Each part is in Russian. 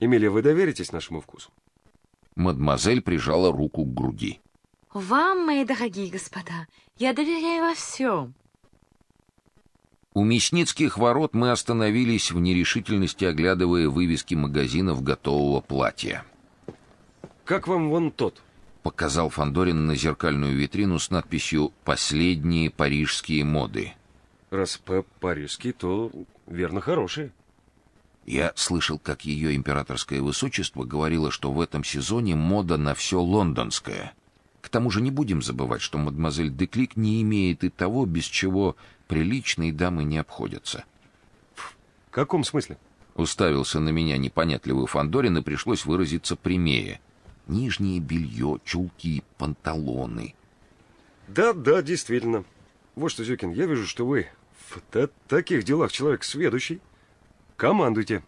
Эмилия, вы доверитесь нашему вкусу? Мадемуазель прижала руку к груди. Вам, мои дорогие господа, я доверяю во всем. У Мясницких ворот мы остановились в нерешительности, оглядывая вывески магазинов готового платья. Как вам вон тот? Показал Фандорин на зеркальную витрину с надписью «Последние парижские моды». Раз по парижский, то верно хорошие. Я слышал, как ее императорское высочество говорило, что в этом сезоне мода на все лондонское. К тому же не будем забывать, что мадемуазель Деклик не имеет и того, без чего приличные дамы не обходятся. В каком смысле? Уставился на меня непонятливый Фандорин и пришлось выразиться прямее. Нижнее белье, чулки, панталоны. Да, да, действительно. Вот что, Зюкин, я вижу, что вы в та таких делах человек сведущий. Командуйте.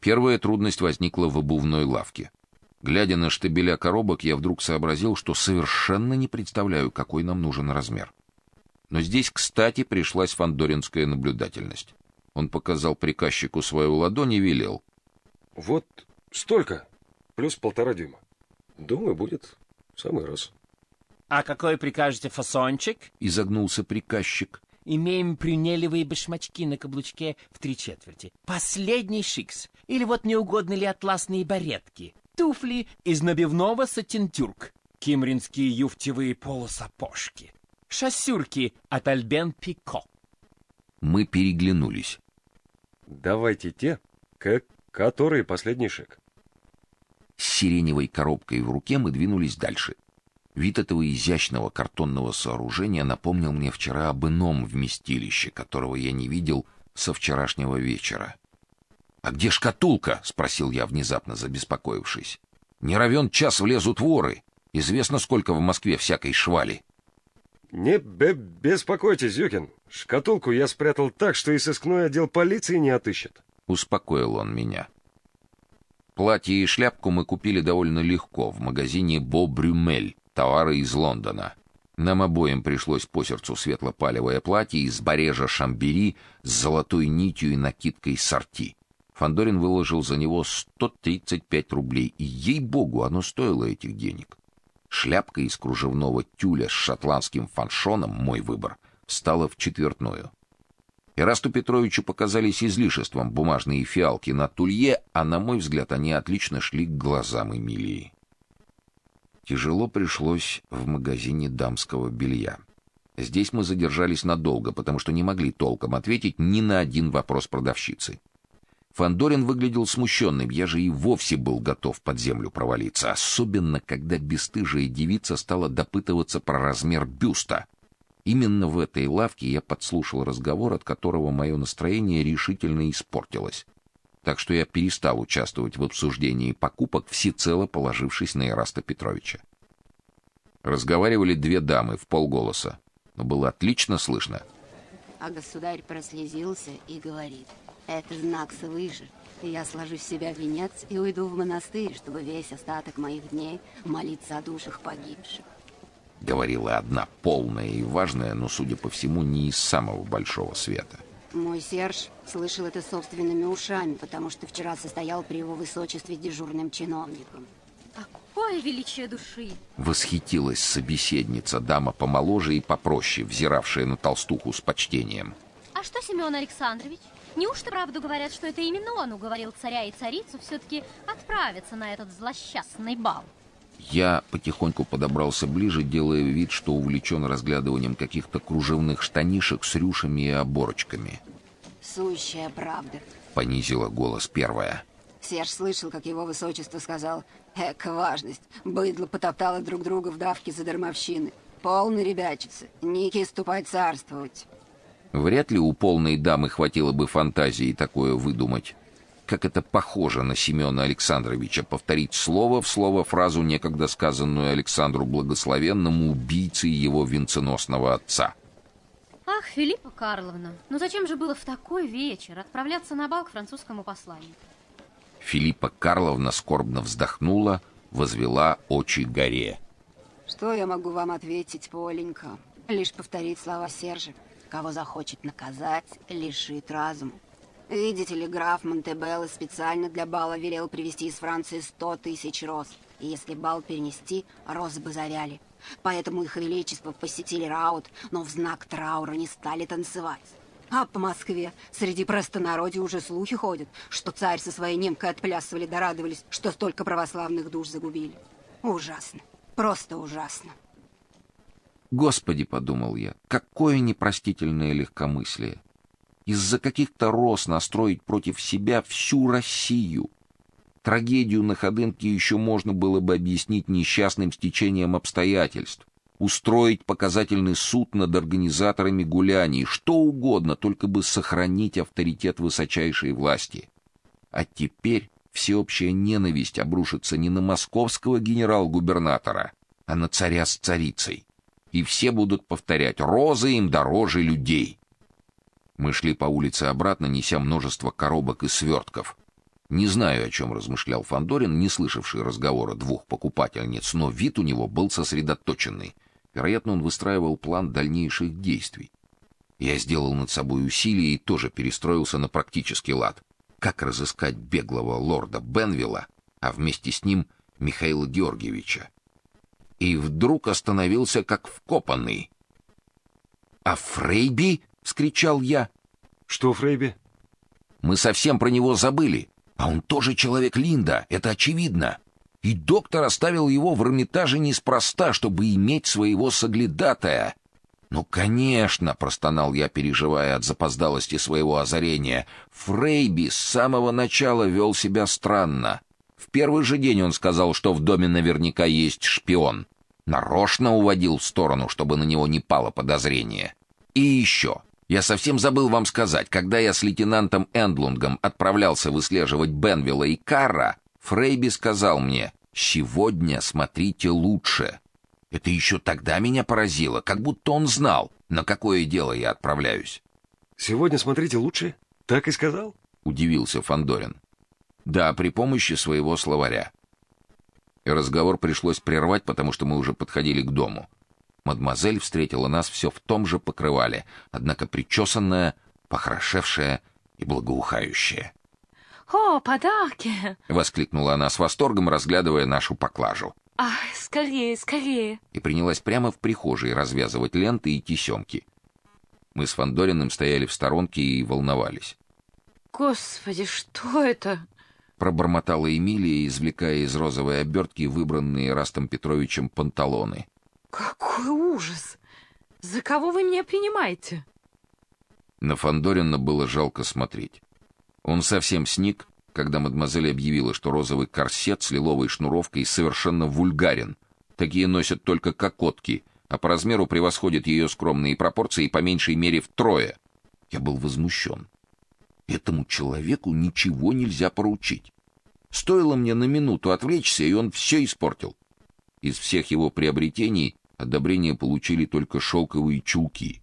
Первая трудность возникла в обувной лавке. Глядя на штабеля коробок, я вдруг сообразил, что совершенно не представляю, какой нам нужен размер. Но здесь, кстати, пришлась фандоринская наблюдательность. Он показал приказчику свою ладонь и велел: "Вот столько, плюс полтора дюйма. Думаю, будет в самый раз". А какой прикажете фасончик? Изогнулся приказчик. Имеем прюнелевые башмачки на каблучке в три четверти. Последний шикс. Или вот не угодно ли атласные баретки. Туфли из набивного сатинтюрк. Кимринские юфтевые полусапожки. Шассюрки от Альбен Пико. Мы переглянулись. Давайте те, к которые последний шаг. С сиреневой коробкой в руке мы двинулись дальше. Вид этого изящного картонного сооружения напомнил мне вчера об ином вместилище, которого я не видел со вчерашнего вечера. А где шкатулка? спросил я внезапно забеспокоившись. Не равен час влезут воры. Известно сколько в Москве всякой швали. Не беспокойтесь, Зюкин. Шкатулку я спрятал так, что и сыскной отдел полиции не отыщет. Успокоил он меня. Платье и шляпку мы купили довольно легко в магазине Бо Брюмель товары из Лондона. Нам обоим пришлось по сердцу светло-палевое платье из барежа шамбери с золотой нитью и накидкой сорти. Фандорин выложил за него 135 рублей, и ей-богу, оно стоило этих денег. Шляпка из кружевного тюля с шотландским фаншоном, мой выбор, стала в четвертную. Ирасту Петровичу показались излишеством бумажные фиалки на тулье, а на мой взгляд, они отлично шли к глазам Эмилии. Тяжело пришлось в магазине дамского белья. Здесь мы задержались надолго, потому что не могли толком ответить ни на один вопрос продавщицы. Фандорин выглядел смущенным, я же и вовсе был готов под землю провалиться, особенно когда бесстыжая девица стала допытываться про размер бюста. Именно в этой лавке я подслушал разговор, от которого мое настроение решительно испортилось так что я перестал участвовать в обсуждении покупок, всецело положившись на Ираста Петровича. Разговаривали две дамы в полголоса, но было отлично слышно. А государь прослезился и говорит: "Это знак свыше. Я сложу с себя венец и уйду в монастырь, чтобы весь остаток моих дней молиться о душах погибших". Говорила одна полная и важная, но, судя по всему, не из самого большого света. Мой Серж слышал это собственными ушами, потому что вчера состоял при его высочестве дежурным чиновником. Какое величие души! Восхитилась собеседница, дама помоложе и попроще, взиравшая на толстуху с почтением. А что Семен Александрович? Неужто правду говорят, что это именно он уговорил царя и царицу все-таки отправиться на этот злосчастный бал? Я потихоньку подобрался ближе, делая вид, что увлечен разглядыванием каких-то кружевных штанишек с рюшами и оборочками. Сущая правда. Понизила голос первая. Серж слышал, как его высочество сказал, эка важность, быдло потоптало друг друга в давке за дармовщины. Полный ребячица, Ники ступай царствовать. Вряд ли у полной дамы хватило бы фантазии такое выдумать как это похоже на Семена Александровича повторить слово в слово фразу некогда сказанную Александру Благословенному убийце его венценосного отца. Ах, Филиппа Карловна, ну зачем же было в такой вечер отправляться на бал к французскому посланнику? Филиппа Карловна скорбно вздохнула, возвела очи горе. Что я могу вам ответить, Поленька? Лишь повторить слова Сержа. Кого захочет наказать, лишит разума. Видите ли, граф Монтебелло специально для бала велел привезти из Франции сто тысяч роз. И если бал перенести, розы бы завяли. Поэтому их величество посетили раут, но в знак траура не стали танцевать. А по Москве среди простонародья уже слухи ходят, что царь со своей немкой отплясывали да радовались, что столько православных душ загубили. Ужасно. Просто ужасно. Господи, подумал я, какое непростительное легкомыслие. Из-за каких-то роз настроить против себя всю Россию. Трагедию на Ходынке еще можно было бы объяснить несчастным стечением обстоятельств, устроить показательный суд над организаторами гуляний, что угодно, только бы сохранить авторитет высочайшей власти. А теперь всеобщая ненависть обрушится не на московского генерал-губернатора, а на царя с царицей. И все будут повторять: "Розы им дороже людей". Мы шли по улице обратно, неся множество коробок и свертков. Не знаю, о чем размышлял Фандорин, не слышавший разговора двух покупательниц, но вид у него был сосредоточенный. Вероятно, он выстраивал план дальнейших действий. Я сделал над собой усилие и тоже перестроился на практический лад. Как разыскать беглого лорда Бенвилла, а вместе с ним Михаила Георгиевича? И вдруг остановился как вкопанный. "А Фрейби?" Вскричал я. Что Фрейби? Мы совсем про него забыли. А он тоже человек Линда, это очевидно. И доктор оставил его в Эрмитаже неспроста, чтобы иметь своего соглядатая. Ну, конечно, простонал я, переживая от запоздалости своего озарения. Фрейби с самого начала вел себя странно. В первый же день он сказал, что в доме наверняка есть шпион. Нарочно уводил в сторону, чтобы на него не пало подозрение. И еще. Я совсем забыл вам сказать, когда я с лейтенантом Эндлунгом отправлялся выслеживать Бенвилла и Карра, Фрейби сказал мне: "Сегодня смотрите лучше". Это еще тогда меня поразило, как будто он знал, на какое дело я отправляюсь. Сегодня смотрите лучше, так и сказал? удивился Фандорин. Да, при помощи своего словаря. Разговор пришлось прервать, потому что мы уже подходили к дому. Мадемуазель встретила нас все в том же покрывале, однако причесанная, похорошевшая и благоухающая. «О, подарки!» — воскликнула она с восторгом, разглядывая нашу поклажу. «Ах, скорее, скорее!» И принялась прямо в прихожей развязывать ленты и тесемки. Мы с Фандориным стояли в сторонке и волновались. «Господи, что это?» Пробормотала Эмилия, извлекая из розовой обертки выбранные Растом Петровичем панталоны. «Какой ужас! За кого вы меня принимаете?» На Фандорина было жалко смотреть. Он совсем сник, когда мадемуазель объявила, что розовый корсет с лиловой шнуровкой совершенно вульгарен. Такие носят только кокотки, а по размеру превосходят ее скромные пропорции по меньшей мере втрое. Я был возмущен. Этому человеку ничего нельзя поручить. Стоило мне на минуту отвлечься, и он все испортил. Из всех его приобретений одобрение получили только шелковые чулки.